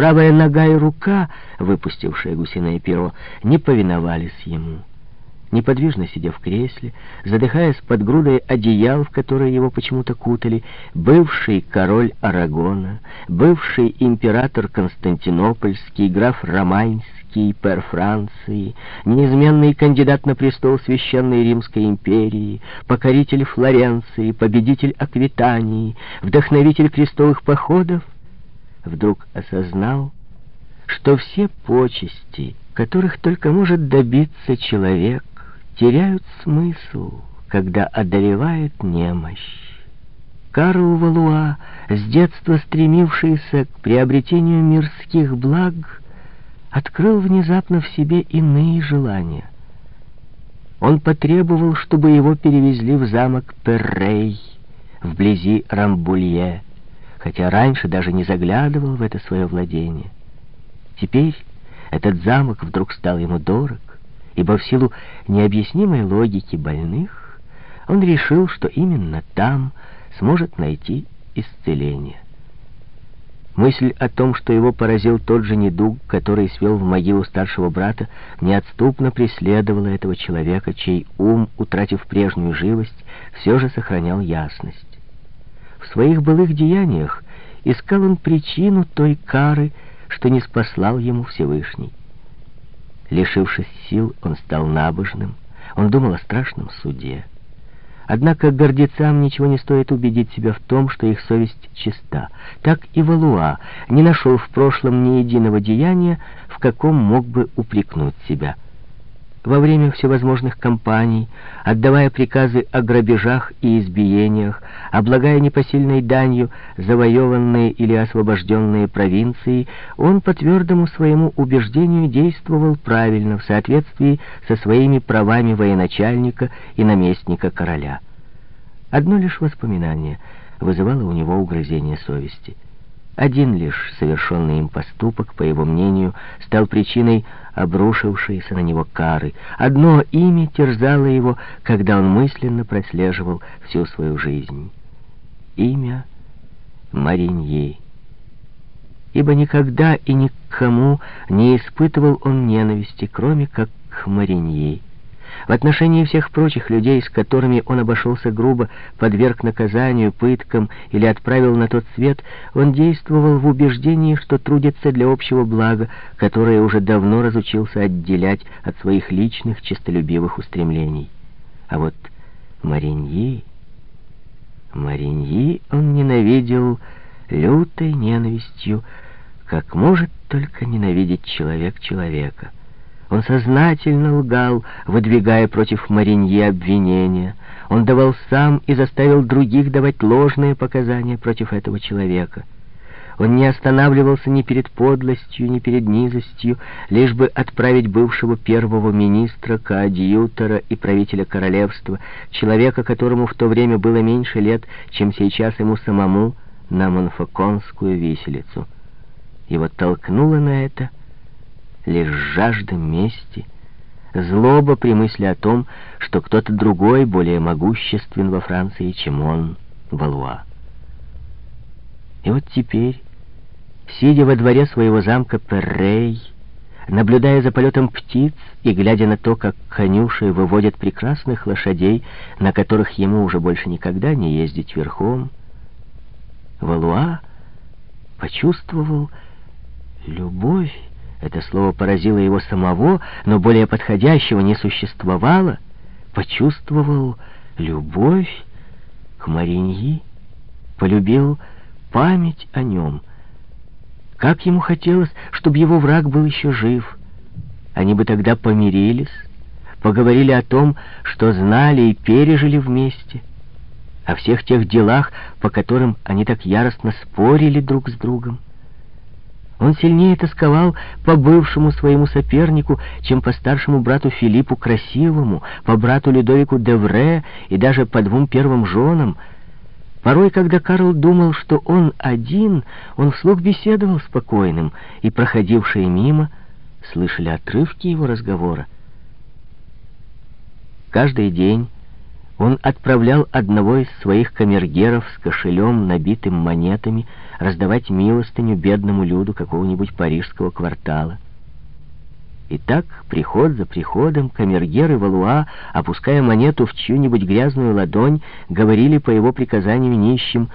правая нога и рука, выпустившая гусиное перо, не повиновались ему. Неподвижно сидя в кресле, задыхаясь под грудой одеял, в которые его почему-то кутали, бывший король Арагона, бывший император Константинопольский, граф Романьский, пер Франции, неизменный кандидат на престол Священной Римской империи, покоритель Флоренции, победитель Аквитании, вдохновитель крестовых походов, вдруг осознал, что все почести, которых только может добиться человек, теряют смысл, когда одолевает немощь. Карл Валуа, с детства стремившийся к приобретению мирских благ, открыл внезапно в себе иные желания. Он потребовал, чтобы его перевезли в замок Перрей, вблизи Рамбулье, хотя раньше даже не заглядывал в это свое владение. Теперь этот замок вдруг стал ему дорог, ибо в силу необъяснимой логики больных он решил, что именно там сможет найти исцеление. Мысль о том, что его поразил тот же недуг, который свел в могилу старшего брата, неотступно преследовала этого человека, чей ум, утратив прежнюю живость, все же сохранял ясность. В своих былых деяниях искал он причину той кары, что не спаслал ему Всевышний. Лишившись сил, он стал набожным. Он думал о страшном суде. Однако гордецам ничего не стоит убедить себя в том, что их совесть чиста. Так и Валуа не нашел в прошлом ни единого деяния, в каком мог бы упрекнуть себя во время всевозможных кампаний, отдавая приказы о грабежах и избиениях, облагая непосильной данью завоеванные или освобожденные провинции, он по твердому своему убеждению действовал правильно в соответствии со своими правами военачальника и наместника короля. Одно лишь воспоминание вызывало у него угрызение совести — один лишь совершенный им поступок, по его мнению, стал причиной обрушившейся на него кары. Одно имя терзало его, когда он мысленно прослеживал всю свою жизнь. Имя Мариньи. Ибо никогда и никому не испытывал он ненависти, кроме как к Мариньи. В отношении всех прочих людей, с которыми он обошелся грубо, подверг наказанию, пыткам или отправил на тот свет, он действовал в убеждении, что трудится для общего блага, которое уже давно разучился отделять от своих личных честолюбивых устремлений. А вот Мариньи... Мариньи он ненавидел лютой ненавистью, как может только ненавидеть человек человека — он сознательно лгал, выдвигая против Мариньи обвинения. Он давал сам и заставил других давать ложные показания против этого человека. Он не останавливался ни перед подлостью, ни перед низостью, лишь бы отправить бывшего первого министра, коадьютора и правителя королевства, человека, которому в то время было меньше лет, чем сейчас ему самому, на Монфаконскую виселицу. Его толкнуло на это лишь жажда мести, злоба при мысли о том, что кто-то другой более могуществен во Франции, чем он, Валуа. И вот теперь, сидя во дворе своего замка Перрей, наблюдая за полетом птиц и глядя на то, как конюши выводят прекрасных лошадей, на которых ему уже больше никогда не ездить верхом, Валуа почувствовал любовь это слово поразило его самого, но более подходящего не существовало. Почувствовал любовь к Мариньи, полюбил память о нем. Как ему хотелось, чтобы его враг был еще жив. Они бы тогда помирились, поговорили о том, что знали и пережили вместе, о всех тех делах, по которым они так яростно спорили друг с другом. Он сильнее тосковал по бывшему своему сопернику, чем по старшему брату Филиппу Красивому, по брату Людовику Девре и даже по двум первым женам. Порой, когда Карл думал, что он один, он вслух беседовал спокойным, и проходившие мимо слышали отрывки его разговора. Каждый день Он отправлял одного из своих камергеров с кошелем, набитым монетами, раздавать милостыню бедному люду какого-нибудь парижского квартала. И так, приход за приходом, камергеры Валуа, опуская монету в чью-нибудь грязную ладонь, говорили по его приказанию нищим